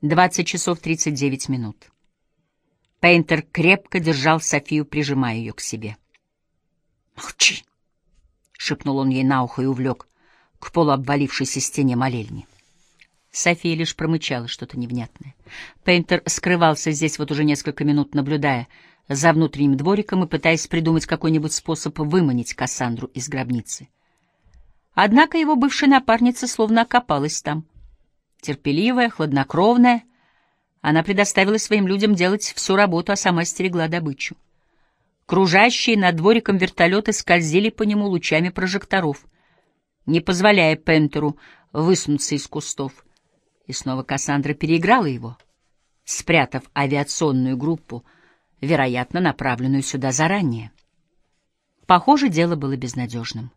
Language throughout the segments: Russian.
20 часов 39 минут. Пейнтер крепко держал Софию, прижимая ее к себе. «Молчи!» — шепнул он ей на ухо и увлек к полуобвалившейся стене молельни. София лишь промычала что-то невнятное. Пейнтер скрывался здесь вот уже несколько минут, наблюдая за внутренним двориком и пытаясь придумать какой-нибудь способ выманить Кассандру из гробницы. Однако его бывшая напарница словно окопалась там — Терпеливая, хладнокровная, она предоставила своим людям делать всю работу, а сама стерегла добычу. Кружащие над двориком вертолеты скользили по нему лучами прожекторов, не позволяя Пентеру высунуться из кустов. И снова Кассандра переиграла его, спрятав авиационную группу, вероятно, направленную сюда заранее. Похоже, дело было безнадежным.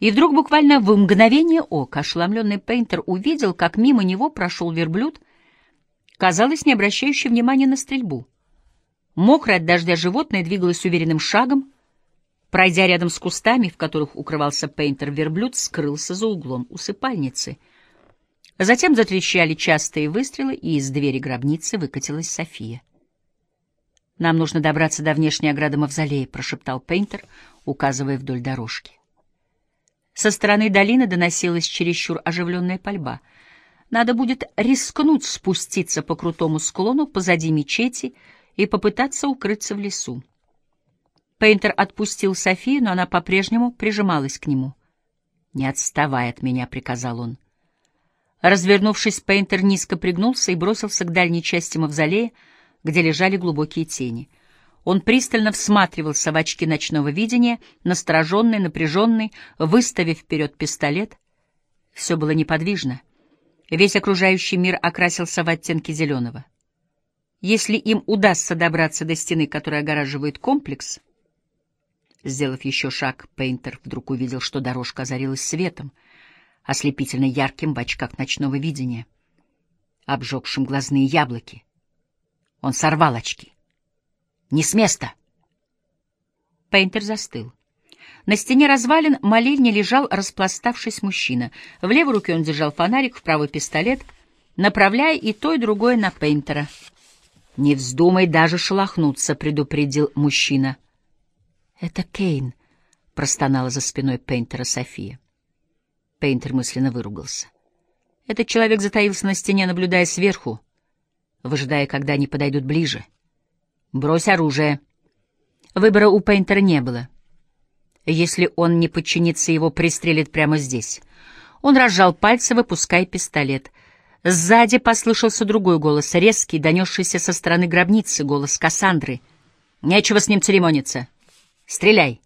И вдруг буквально в мгновение ока ошеломленный Пейнтер увидел, как мимо него прошел верблюд, казалось, не обращающий внимания на стрельбу. Мокрое от дождя животное двигалось уверенным шагом. Пройдя рядом с кустами, в которых укрывался Пейнтер, верблюд скрылся за углом усыпальницы. Затем затрещали частые выстрелы, и из двери гробницы выкатилась София. «Нам нужно добраться до внешней ограды мавзолея», — прошептал Пейнтер, указывая вдоль дорожки. Со стороны долины доносилась чересчур оживленная пальба. Надо будет рискнуть спуститься по крутому склону позади мечети и попытаться укрыться в лесу. Пейнтер отпустил Софию, но она по-прежнему прижималась к нему. «Не отставай от меня», — приказал он. Развернувшись, Пейнтер низко пригнулся и бросился к дальней части мавзолея, где лежали глубокие тени — он пристально всматривался в очки ночного видения, настороженный, напряженный, выставив вперед пистолет. Все было неподвижно. Весь окружающий мир окрасился в оттенки зеленого. Если им удастся добраться до стены, которая огораживает комплекс... Сделав еще шаг, Пейнтер вдруг увидел, что дорожка озарилась светом, ослепительно ярким в очках ночного видения, обжегшим глазные яблоки. Он сорвал очки. Не с места!» Пейнтер застыл. На стене развалин молельни лежал, распластавшись мужчина. В левой руке он держал фонарик, в правый пистолет, направляя и то, и другое на Пейнтера. «Не вздумай даже шелохнуться», — предупредил мужчина. «Это Кейн», — простонала за спиной Пейнтера София. Пейнтер мысленно выругался. Этот человек затаился на стене, наблюдая сверху, выжидая, когда они подойдут ближе. Брось оружие. Выбора у Пейнтера не было. Если он не подчинится, его пристрелит прямо здесь. Он разжал пальцы, выпуская пистолет. Сзади послышался другой голос, резкий, донесшийся со стороны гробницы, голос Кассандры. «Нечего с ним церемониться. Стреляй!»